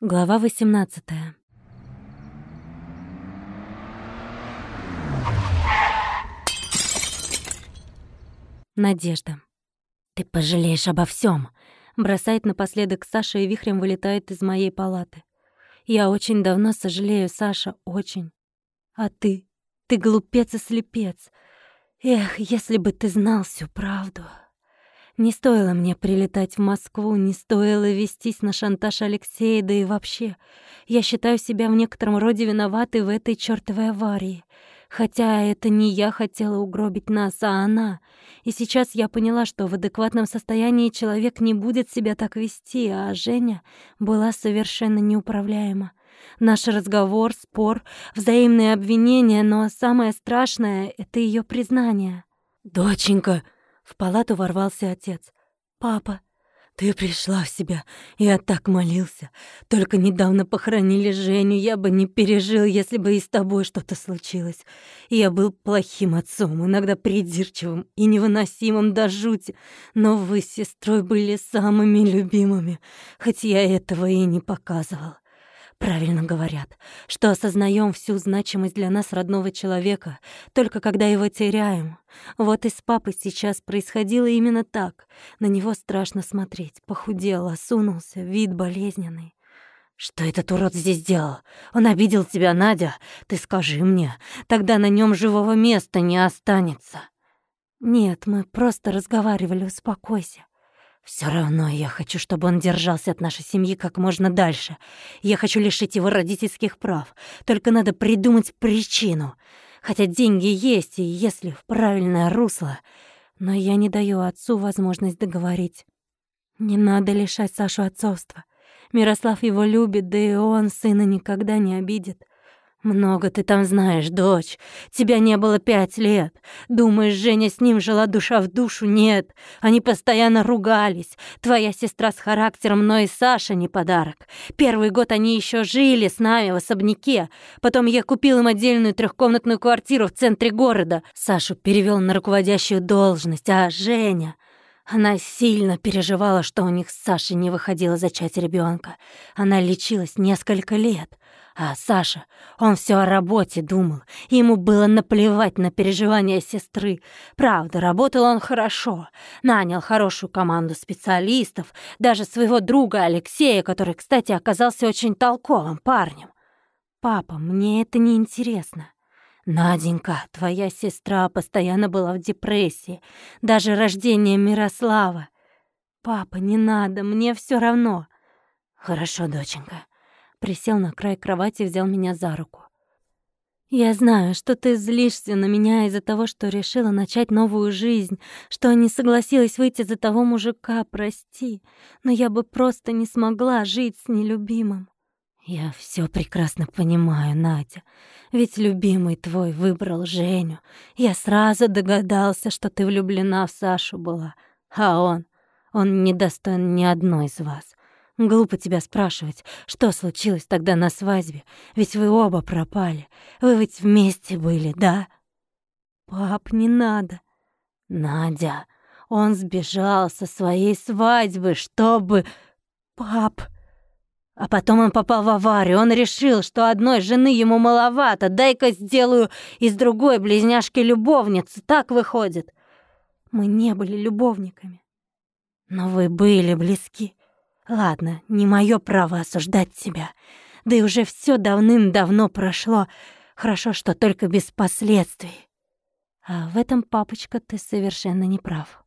Глава 18 Надежда. «Ты пожалеешь обо всем, бросает напоследок Саша и вихрем вылетает из моей палаты. «Я очень давно сожалею, Саша, очень. А ты? Ты глупец и слепец. Эх, если бы ты знал всю правду!» Не стоило мне прилетать в Москву, не стоило вестись на шантаж Алексея, да и вообще. Я считаю себя в некотором роде виноватой в этой чёртовой аварии. Хотя это не я хотела угробить нас, а она. И сейчас я поняла, что в адекватном состоянии человек не будет себя так вести, а Женя была совершенно неуправляема. Наш разговор, спор, взаимные обвинения, но самое страшное — это её признание. «Доченька!» В палату ворвался отец. «Папа, ты пришла в себя. Я так молился. Только недавно похоронили Женю. Я бы не пережил, если бы и с тобой что-то случилось. Я был плохим отцом, иногда придирчивым и невыносимым до жути. Но вы с сестрой были самыми любимыми, хоть я этого и не показывал. Правильно говорят, что осознаем всю значимость для нас родного человека, только когда его теряем. Вот и с папой сейчас происходило именно так. На него страшно смотреть. Похудел, осунулся, вид болезненный. «Что этот урод здесь делал? Он обидел тебя, Надя? Ты скажи мне, тогда на нем живого места не останется». «Нет, мы просто разговаривали, успокойся. Все равно я хочу, чтобы он держался от нашей семьи как можно дальше. Я хочу лишить его родительских прав. Только надо придумать причину. Хотя деньги есть, и если в правильное русло. Но я не даю отцу возможность договорить. Не надо лишать Сашу отцовства. Мирослав его любит, да и он сына никогда не обидит. «Много ты там знаешь, дочь. Тебя не было пять лет. Думаешь, Женя с ним жила душа в душу? Нет. Они постоянно ругались. Твоя сестра с характером, но и Саша не подарок. Первый год они еще жили с нами в особняке. Потом я купил им отдельную трехкомнатную квартиру в центре города. Сашу перевел на руководящую должность, а Женя...» Она сильно переживала, что у них с Сашей не выходило зачать ребенка. Она лечилась несколько лет. А Саша, он все о работе думал. Ему было наплевать на переживания сестры. Правда, работал он хорошо. Нанял хорошую команду специалистов, даже своего друга Алексея, который, кстати, оказался очень толковым парнем. «Папа, мне это не интересно. Наденька, твоя сестра постоянно была в депрессии. Даже рождение Мирослава. Папа, не надо, мне все равно». «Хорошо, доченька присел на край кровати и взял меня за руку. «Я знаю, что ты злишься на меня из-за того, что решила начать новую жизнь, что не согласилась выйти за того мужика, прости, но я бы просто не смогла жить с нелюбимым». «Я все прекрасно понимаю, Надя, ведь любимый твой выбрал Женю. Я сразу догадался, что ты влюблена в Сашу была, а он, он не достоин ни одной из вас. Глупо тебя спрашивать, что случилось тогда на свадьбе, ведь вы оба пропали. Вы ведь вместе были, да? Пап, не надо. Надя, он сбежал со своей свадьбы, чтобы... Пап... А потом он попал в аварию. Он решил, что одной жены ему маловато. Дай-ка сделаю из другой близняшки любовницу. Так выходит. Мы не были любовниками. Но вы были близки. Ладно, не мое право осуждать тебя. Да и уже все давным-давно прошло. Хорошо, что только без последствий. А в этом, папочка, ты совершенно не прав.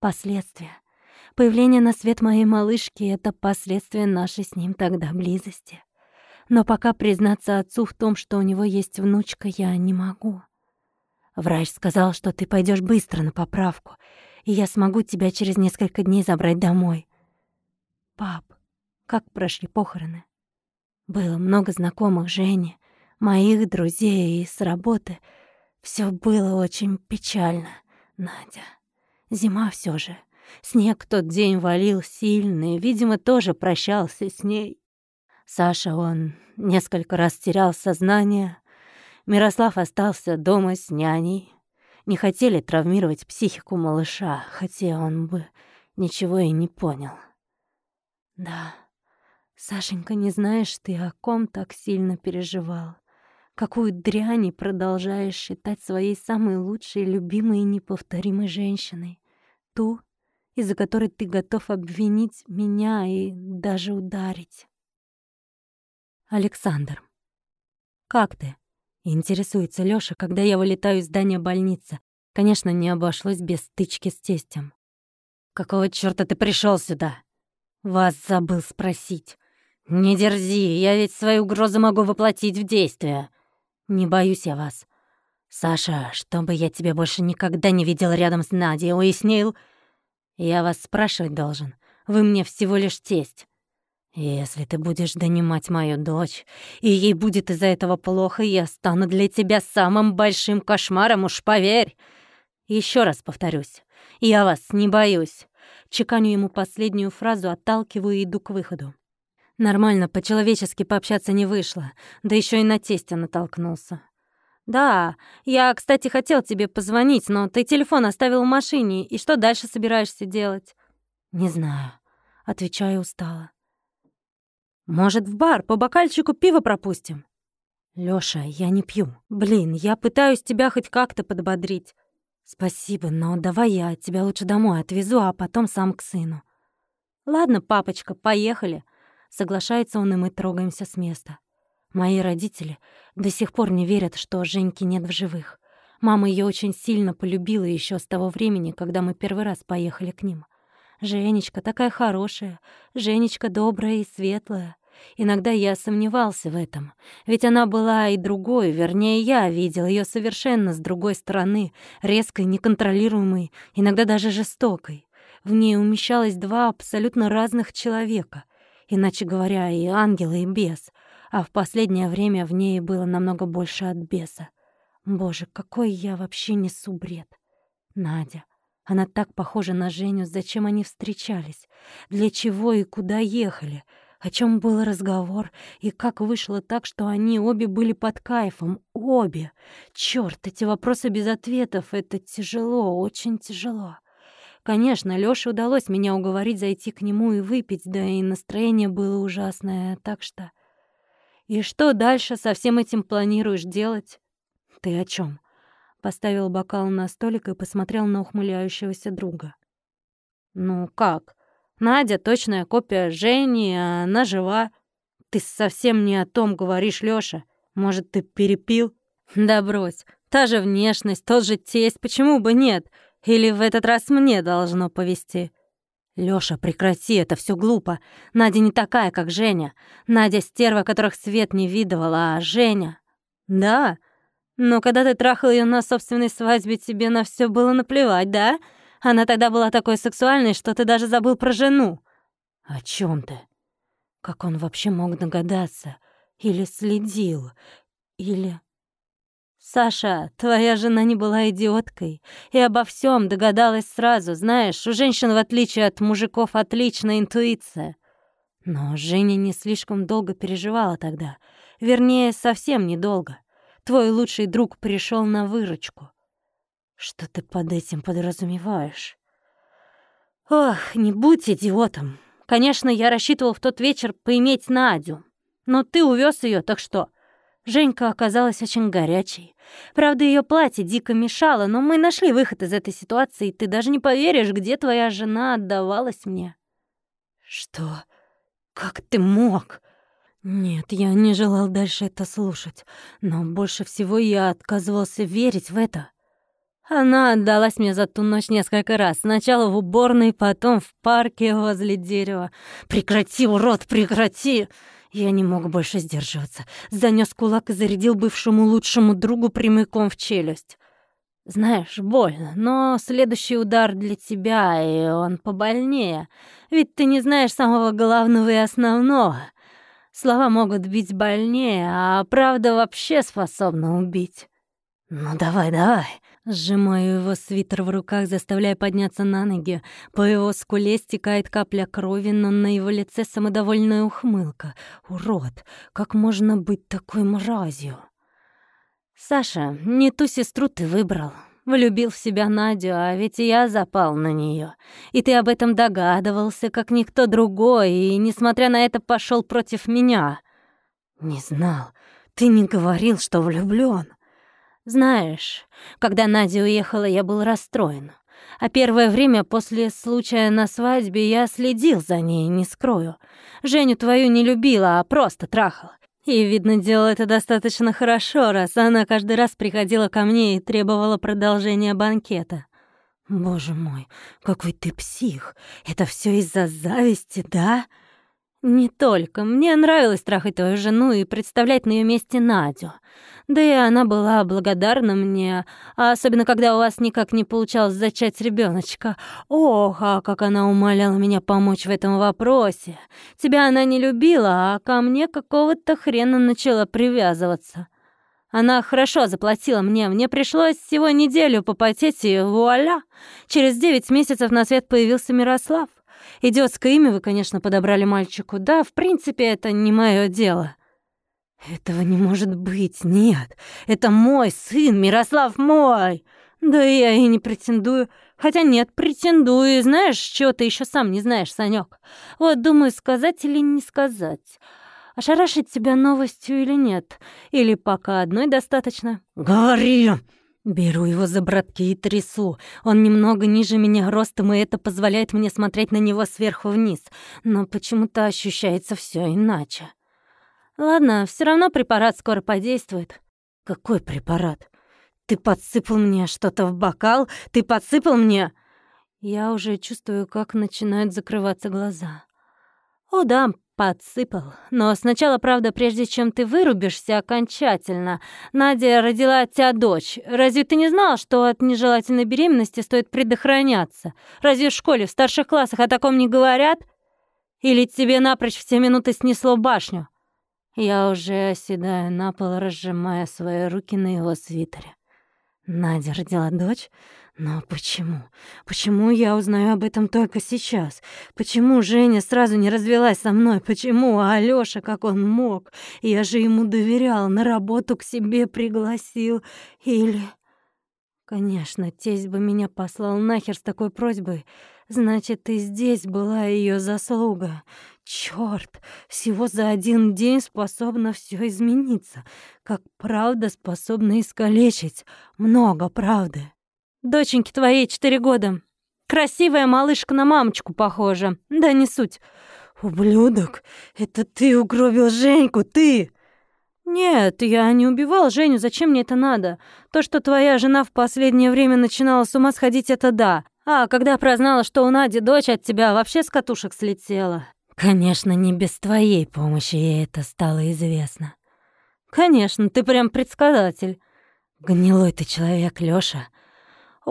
Последствия. Появление на свет моей малышки — это последствия нашей с ним тогда близости. Но пока признаться отцу в том, что у него есть внучка, я не могу. Врач сказал, что ты пойдешь быстро на поправку, и я смогу тебя через несколько дней забрать домой. «Пап, как прошли похороны?» Было много знакомых Жени, моих друзей и с работы. Все было очень печально, Надя. Зима все же. Снег тот день валил сильный, видимо, тоже прощался с ней. Саша, он несколько раз терял сознание. Мирослав остался дома с няней. Не хотели травмировать психику малыша, хотя он бы ничего и не понял. Да, Сашенька, не знаешь ты, о ком так сильно переживал. Какую дрянь продолжаешь считать своей самой лучшей, любимой и неповторимой женщиной. Ту, из-за которой ты готов обвинить меня и даже ударить. Александр. «Как ты?» — интересуется Лёша, когда я вылетаю из здания больницы. Конечно, не обошлось без стычки с тестем. «Какого чёрта ты пришёл сюда?» «Вас забыл спросить». «Не дерзи, я ведь свои угрозы могу воплотить в действие. Не боюсь я вас. Саша, чтобы я тебя больше никогда не видел рядом с Надей, уяснил? Я вас спрашивать должен. Вы мне всего лишь тесть. Если ты будешь донимать мою дочь, и ей будет из-за этого плохо, я стану для тебя самым большим кошмаром, уж поверь. Еще раз повторюсь, я вас не боюсь. Чеканю ему последнюю фразу, отталкиваю и иду к выходу. Нормально, по-человечески пообщаться не вышло, да еще и на тестя натолкнулся. «Да, я, кстати, хотел тебе позвонить, но ты телефон оставил в машине, и что дальше собираешься делать?» «Не знаю», — отвечаю устало. «Может, в бар по бокальчику пива пропустим?» «Лёша, я не пью. Блин, я пытаюсь тебя хоть как-то подбодрить. Спасибо, но давай я тебя лучше домой отвезу, а потом сам к сыну». «Ладно, папочка, поехали. Соглашается он, и мы трогаемся с места. Мои родители до сих пор не верят, что Женьки нет в живых. Мама ее очень сильно полюбила еще с того времени, когда мы первый раз поехали к ним. Женечка такая хорошая, Женечка добрая и светлая. Иногда я сомневался в этом, ведь она была и другой, вернее, я видел ее совершенно с другой стороны, резкой, неконтролируемой, иногда даже жестокой. В ней умещалось два абсолютно разных человека, иначе говоря, и ангела, и бес, а в последнее время в ней было намного больше от беса. Боже, какой я вообще несу бред. Надя. Она так похожа на Женю, зачем они встречались, для чего и куда ехали, о чем был разговор, и как вышло так, что они обе были под кайфом, обе. Черт, эти вопросы без ответов — это тяжело, очень тяжело. Конечно, Лёше удалось меня уговорить зайти к нему и выпить, да и настроение было ужасное, так что... И что дальше со всем этим планируешь делать? Ты о чем? Поставил бокал на столик и посмотрел на ухмыляющегося друга. Ну как? Надя точная копия Жени, а она жива. Ты совсем не о том говоришь, Лёша. Может, ты перепил? Да брось. Та же внешность, тот же тесть, почему бы нет? Или в этот раз мне должно повести? Лёша, прекрати, это всё глупо. Надя не такая, как Женя. Надя стерва, которых свет не видывала, а Женя... Да, но когда ты трахал её на собственной свадьбе, тебе на всё было наплевать, да? Она тогда была такой сексуальной, что ты даже забыл про жену. О чём ты? Как он вообще мог догадаться? Или следил? Или... «Саша, твоя жена не была идиоткой и обо всем догадалась сразу. Знаешь, у женщин, в отличие от мужиков, отличная интуиция». Но Женя не слишком долго переживала тогда. Вернее, совсем недолго. Твой лучший друг пришел на выручку. Что ты под этим подразумеваешь? Ох, не будь идиотом. Конечно, я рассчитывал в тот вечер поиметь Надю. Но ты увез ее, так что... Женька оказалась очень горячей. Правда, ее платье дико мешало, но мы нашли выход из этой ситуации, и ты даже не поверишь, где твоя жена отдавалась мне. Что? Как ты мог? Нет, я не желал дальше это слушать, но больше всего я отказывался верить в это. Она отдалась мне за ту ночь несколько раз. Сначала в уборной, потом в парке возле дерева. «Прекрати, урод, прекрати!» Я не мог больше сдерживаться. Занёс кулак и зарядил бывшему лучшему другу прямиком в челюсть. Знаешь, больно, но следующий удар для тебя, и он побольнее. Ведь ты не знаешь самого главного и основного. Слова могут бить больнее, а правда вообще способна убить. Ну давай, давай. Сжимаю его свитер в руках, заставляя подняться на ноги. По его скуле стекает капля крови, но на его лице самодовольная ухмылка. Урод! Как можно быть такой мразью? «Саша, не ту сестру ты выбрал. влюбил в себя Надю, а ведь я запал на нее. И ты об этом догадывался, как никто другой, и, несмотря на это, пошел против меня. Не знал. Ты не говорил, что влюблён. Знаешь, когда Надя уехала, я был расстроен. А первое время после случая на свадьбе я следил за ней, не скрою. Женю твою не любила, а просто трахала. И, видно, делала это достаточно хорошо, раз она каждый раз приходила ко мне и требовала продолжения банкета. Боже мой, какой ты псих! Это все из-за зависти, да? Не только. Мне нравилось трахать твою жену и представлять на ее месте Надю. Да и она была благодарна мне, а особенно когда у вас никак не получалось зачать ребеночка. Ох, а как она умоляла меня помочь в этом вопросе. Тебя она не любила, а ко мне какого-то хрена начала привязываться. Она хорошо заплатила мне. Мне пришлось всего неделю попотеть, и вуаля! Через девять месяцев на свет появился Мирослав. Идиотское имя вы, конечно, подобрали мальчику. Да, в принципе, это не мое дело. «Этого не может быть, нет. Это мой сын, Мирослав мой!» «Да я и не претендую. Хотя нет, претендую. Знаешь, чего ты еще сам не знаешь, Санек? Вот думаю, сказать или не сказать. Ошарашить тебя новостью или нет? Или пока одной достаточно?» «Говори!» Беру его за братки и трясу. Он немного ниже меня ростом, и это позволяет мне смотреть на него сверху вниз. Но почему-то ощущается все иначе. Ладно, все равно препарат скоро подействует. Какой препарат? Ты подсыпал мне что-то в бокал? Ты подсыпал мне? Я уже чувствую, как начинают закрываться глаза. О да, подсыпал. Но сначала, правда, прежде чем ты вырубишься окончательно, Надя родила от тебя дочь. Разве ты не знал, что от нежелательной беременности стоит предохраняться? Разве в школе, в старших классах о таком не говорят? Или тебе напрочь все минуты снесло башню? Я уже оседаю на пол, разжимая свои руки на его свитере. Надя родила дочь? Но почему? Почему я узнаю об этом только сейчас? Почему Женя сразу не развелась со мной? Почему а Алёша, как он мог? Я же ему доверял, на работу к себе пригласил. Или... Конечно, тесть бы меня послал нахер с такой просьбой. Значит, и здесь была ее заслуга. Чёрт, всего за один день способно все измениться. Как правда способна искалечить. Много правды. Доченьке твоей четыре года. Красивая малышка на мамочку похожа. Да не суть. Ублюдок, это ты угробил Женьку, ты! «Нет, я не убивал Женю, зачем мне это надо? То, что твоя жена в последнее время начинала с ума сходить, это да. А когда прознала, что у Нади дочь от тебя, вообще с катушек слетела». «Конечно, не без твоей помощи ей это стало известно». «Конечно, ты прям предсказатель». «Гнилой ты человек, Лёша.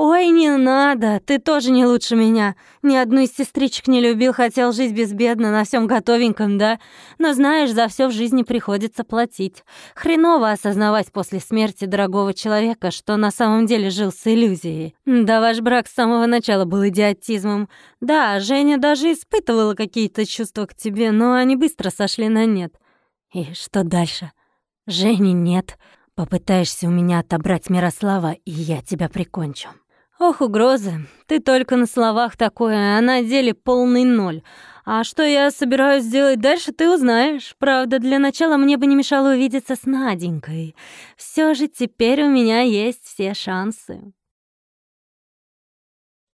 «Ой, не надо, ты тоже не лучше меня. Ни одну из сестричек не любил, хотел жить безбедно, на всем готовеньком, да? Но знаешь, за все в жизни приходится платить. Хреново осознавать после смерти дорогого человека, что на самом деле жил с иллюзией. Да, ваш брак с самого начала был идиотизмом. Да, Женя даже испытывала какие-то чувства к тебе, но они быстро сошли на нет. И что дальше? Жени нет. Попытаешься у меня отобрать Мирослава, и я тебя прикончу. Ох, угрозы. Ты только на словах такое, а на деле полный ноль. А что я собираюсь сделать дальше, ты узнаешь. Правда, для начала мне бы не мешало увидеться с Наденькой. Все же теперь у меня есть все шансы.